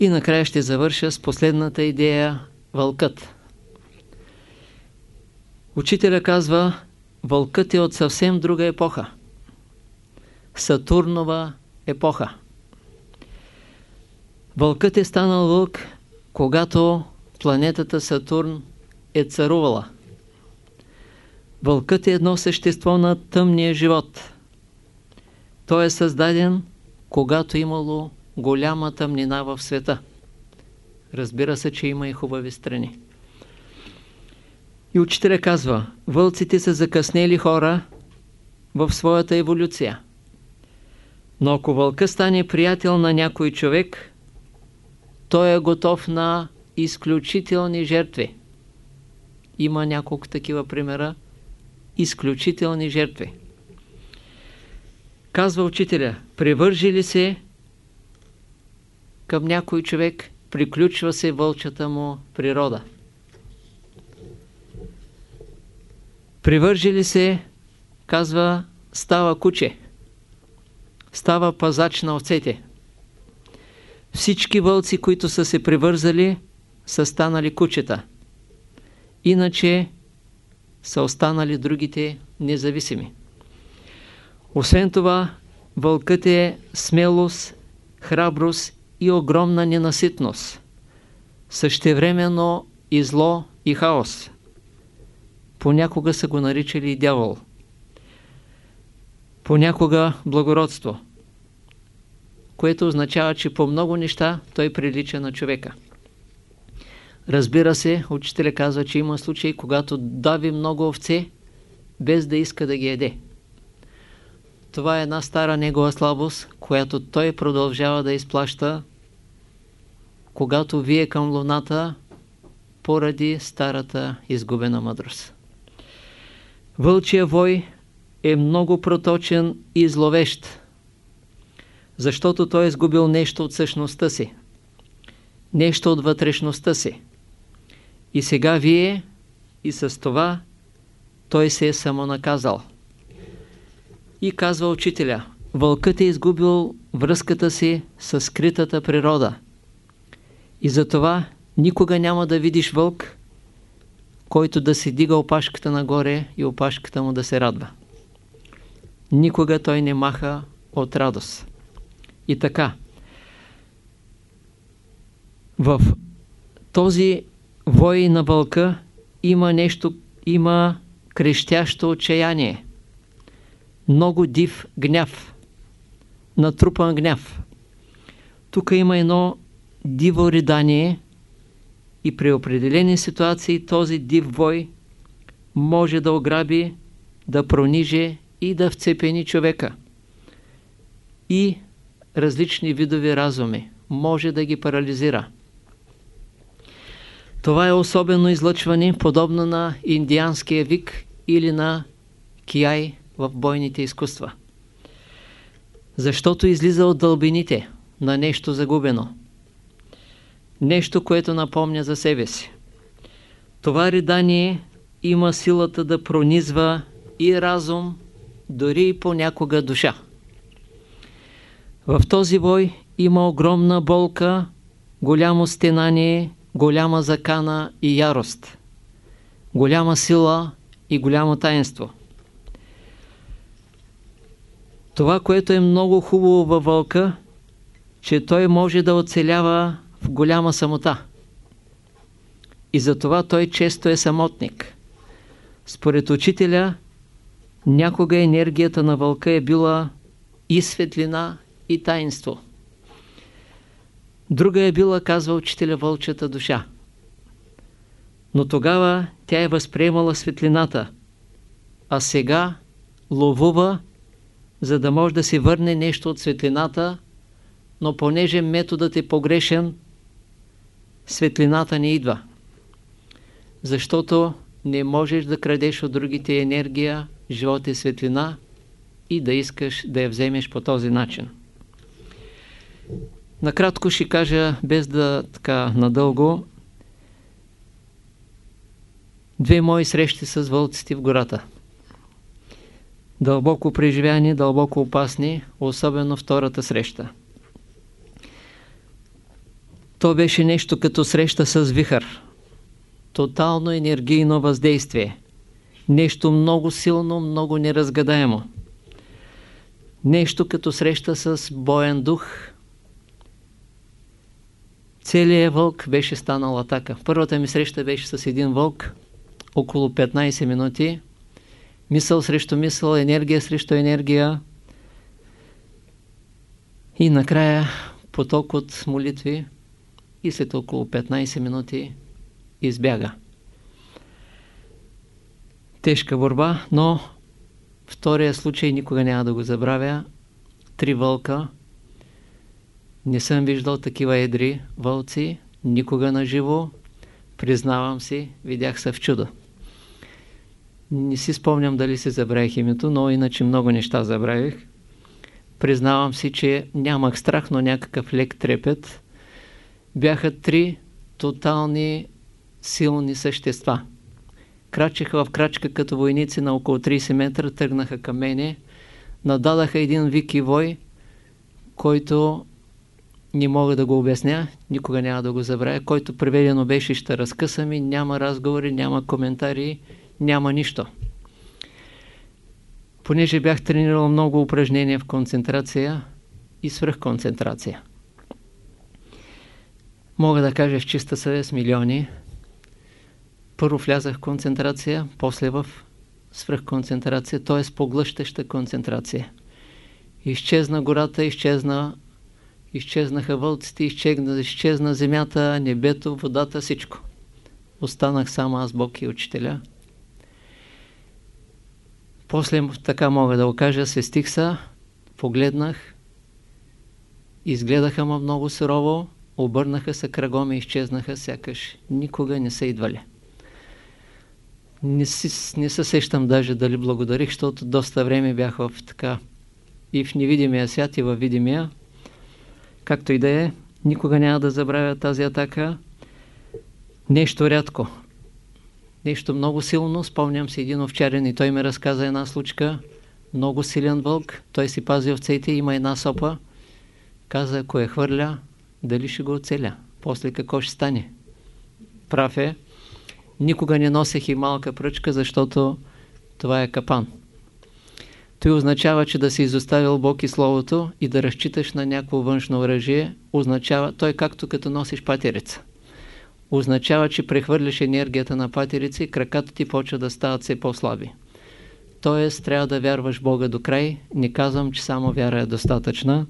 И накрая ще завърша с последната идея – вълкът. Учителя казва, вълкът е от съвсем друга епоха. Сатурнова епоха. Вълкът е станал вълк, когато планетата Сатурн е царувала. Вълкът е едно същество на тъмния живот. Той е създаден, когато имало голяма тъмнина в света. Разбира се, че има и хубави страни. И учителя казва, вълците са закъснели хора в своята еволюция. Но ако вълка стане приятел на някой човек, той е готов на изключителни жертви. Има няколко такива примера. Изключителни жертви. Казва учителя, привържи ли се към някой човек, приключва се вълчата му природа. Привържи ли се, казва, става куче, става пазач на овцете. Всички вълци, които са се привързали, са станали кучета. Иначе са останали другите независими. Освен това, вълкът е смелост, храброст и огромна ненаситност. Същевременно и зло и хаос. Понякога са го наричали и дявол. Понякога благородство, което означава, че по много неща той прилича на човека. Разбира се, учителя казва, че има случаи, когато дави много овце, без да иска да ги еде. Това е една стара негова слабост, която той продължава да изплаща, когато вие към луната, поради старата изгубена мъдрост. Вълчия вой е много проточен и зловещ, защото той е изгубил нещо от същността си, нещо от вътрешността си. И сега вие и с това той се е самонаказал. И казва учителя, вълкът е изгубил връзката си с скритата природа. И затова никога няма да видиш вълк, който да се дига опашката нагоре и опашката му да се радва. Никога той не маха от радост. И така, в този вой на вълка има нещо, има крещящо отчаяние много див гняв, натрупан гняв. Тук има едно диво ридание и при определени ситуации този див вой може да ограби, да прониже и да вцепени човека. И различни видови разуми може да ги парализира. Това е особено излъчване, подобно на индианския вик или на кияй в бойните изкуства. Защото излиза от дълбините на нещо загубено. Нещо, което напомня за себе си. Това ридание има силата да пронизва и разум, дори и понякога душа. В този бой има огромна болка, голямо стенание, голяма закана и ярост, голяма сила и голямо таинство. Това, което е много хубаво във вълка, че той може да оцелява в голяма самота. И затова той често е самотник. Според учителя, някога енергията на вълка е била и светлина, и таинство. Друга е била, казва учителя, вълчата душа. Но тогава тя е възприемала светлината, а сега ловува за да може да се върне нещо от светлината, но понеже методът е погрешен, светлината не идва. Защото не можеш да крадеш от другите енергия, живот и светлина и да искаш да я вземеш по този начин. Накратко ще кажа, без да така надълго, две мои срещи с вълците в гората дълбоко преживяни, дълбоко опасни, особено втората среща. То беше нещо като среща с вихър. Тотално енергийно въздействие. Нещо много силно, много неразгадаемо. Нещо като среща с боен дух. Целият вълк беше станал атака. Първата ми среща беше с един вълк, около 15 минути. Мисъл срещу мисъл, енергия срещу енергия. И накрая поток от молитви и след около 15 минути избяга. Тежка борба, но втория случай никога няма да го забравя. Три вълка. Не съм виждал такива едри вълци, никога на живо. Признавам си, видях се в чудо. Не си спомням дали се забравих името, но иначе много неща забравих. Признавам си, че нямах страх, но някакъв лек трепет. Бяха три тотални силни същества. Крачеха в крачка като войници на около 30 метра, тръгнаха към мене, нададаха един вик и вой, който не мога да го обясня, никога няма да го забравя, който преведено беше ще разкъсами, няма разговори, няма коментари, няма нищо. Понеже бях тренирал много упражнения в концентрация и свръхконцентрация. Мога да кажа в чиста съвест милиони. Първо влязах в концентрация, после в свръхконцентрация, т.е. поглъщаща концентрация. Изчезна гората, изчезна, изчезнаха вълците, изчезна, изчезна земята, небето, водата, всичко. Останах само аз, Бог и учителя. После, така мога да го кажа, се стих погледнах, изгледаха ме много сурово, обърнаха се кръгом и изчезнаха, сякаш никога не са идвали. Не, си, не се сещам даже дали благодарих, защото доста време бях в така и в невидимия свят, и в видимия. Както и да е, никога няма да забравя тази атака. Нещо рядко. Нещо много силно. Спомням си един овчарен и той ми разказа една случка. Много силен вълк. Той си пази овцете, има една сопа. Каза, ако я хвърля, дали ще го оцеля? После какво ще стане? Прав е. Никога не носех и малка пръчка, защото това е капан. Той означава, че да си изоставил Бог и Словото и да разчиташ на някакво външно оръжие, означава, той както като носиш патерица. Означава, че прехвърляш енергията на патерица и краката ти почва да стават все по-слаби. Тоест, трябва да вярваш Бога до край. Не казвам, че само вяра е достатъчна,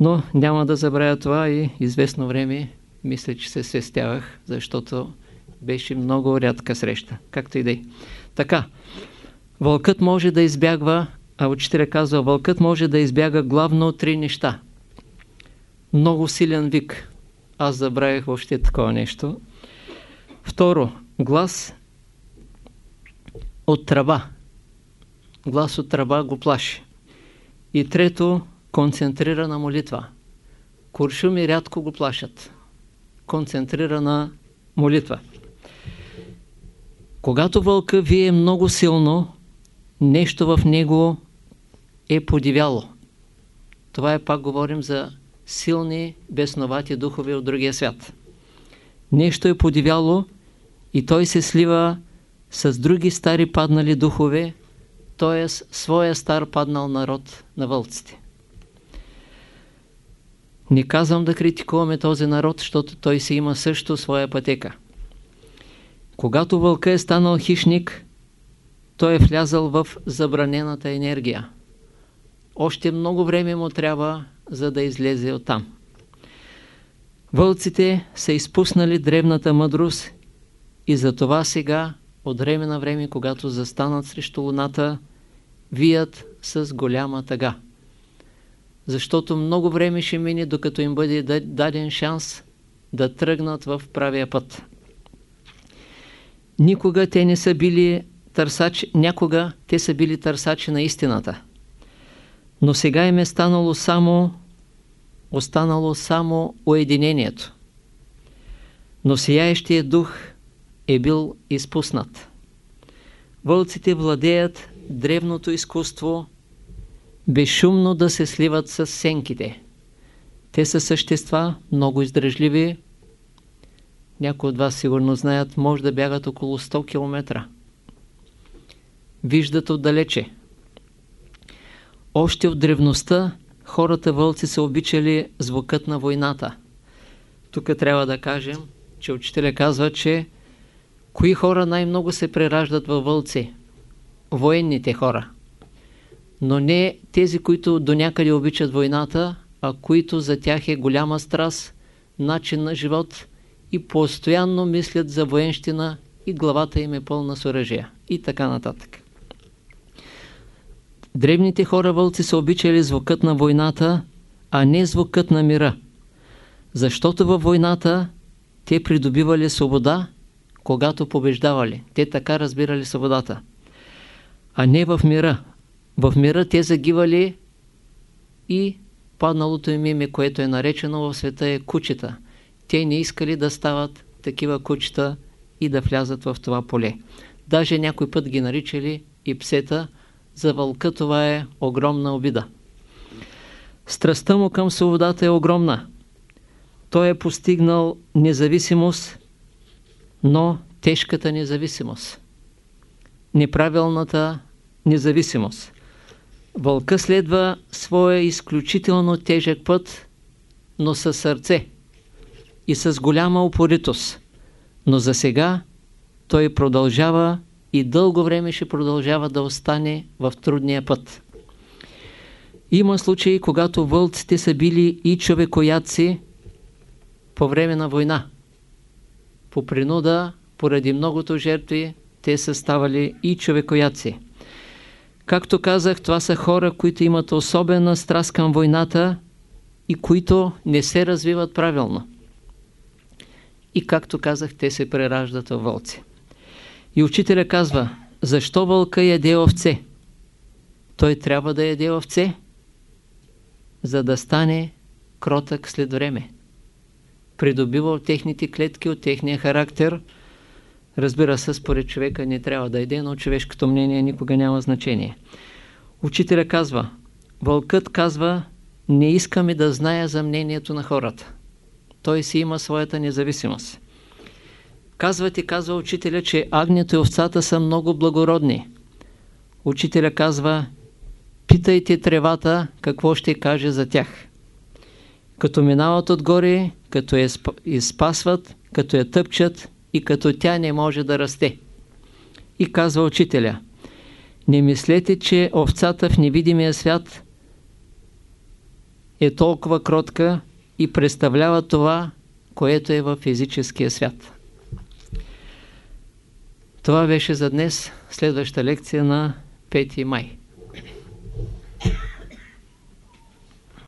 но няма да забравя това и известно време мисля, че се свестявах, защото беше много рядка среща. Както и да е. Така, вълкът може да избягва, а учителя казва, вълкът може да избяга главно три неща. Много силен вик. Аз забравях въобще такова нещо. Второ, глас от трава. Глас от трава го плаши. И трето, концентрирана молитва. Куршуми рядко го плашат. Концентрирана молитва. Когато вълка вие много силно, нещо в него е подивяло. Това е пак говорим за силни, бесновати духове от другия свят. Нещо е подивяло и той се слива с други стари паднали духове, т.е. своя стар паднал народ на вълците. Не казвам да критикуваме този народ, защото той си има също своя пътека. Когато вълка е станал хищник, той е влязал в забранената енергия. Още много време му трябва, за да излезе оттам. Вълците са изпуснали древната мъдрост и затова сега, от време на време, когато застанат срещу луната, вият с голяма тъга защото много време ще мине, докато им бъде даден шанс да тръгнат в правия път. Никога те не са били търсачи, някога те са били търсачи на истината. Но сега им е станало само, останало само уединението. Но сияещия дух е бил изпуснат. Вълците владеят древното изкуство безшумно да се сливат с сенките. Те са същества, много издръжливи. Някои от вас сигурно знаят, може да бягат около 100 км. Виждат отдалече. Още от древността хората вълци са обичали звукът на войната. Тук трябва да кажем, че учителя казва, че кои хора най-много се прераждат във вълци? Военните хора. Но не тези, които до някъде обичат войната, а които за тях е голяма страст, начин на живот и постоянно мислят за военщина и главата им е пълна с оръжия и така нататък. Древните хора вълци са обичали звукът на войната, а не звукът на мира. Защото във войната те придобивали свобода, когато побеждавали. Те така разбирали свободата. А не в мира. В мира те загивали и падналото им име, което е наречено в света е кучета. Те не искали да стават такива кучета и да влязат в това поле. Даже някой път ги наричали и псета, за вълка това е огромна обида. Страстта му към свободата е огромна. Той е постигнал независимост, но тежката независимост. Неправилната независимост. Вълка следва своя изключително тежък път, но със сърце и с голяма упоритост. Но за сега той продължава и дълго време ще продължава да остане в трудния път. Има случаи, когато вълците са били и човекоядци по време на война. По принуда, поради многото жертви, те са ставали и човекоядци. Както казах, това са хора, които имат особена страст към войната и които не се развиват правилно. И както казах, те се прераждат в вълци. И учителя казва, защо вълка яде овце? Той трябва да яде овце, за да стане кротък след време. Придобива от техните клетки, от техния характер. Разбира се, според човека не трябва да яде, но човешкото мнение никога няма значение. Учителя казва, вълкът казва, не искаме да зная за мнението на хората. Той си има своята независимост. Казвате, казва учителя, че агнето и овцата са много благородни. Учителя казва, питайте тревата какво ще каже за тях. Като минават отгоре, като я изпасват, като я тъпчат и като тя не може да расте. И казва учителя, не мислете, че овцата в невидимия свят е толкова кротка и представлява това, което е в физическия свят. Това беше за днес, следваща лекция на 5 май.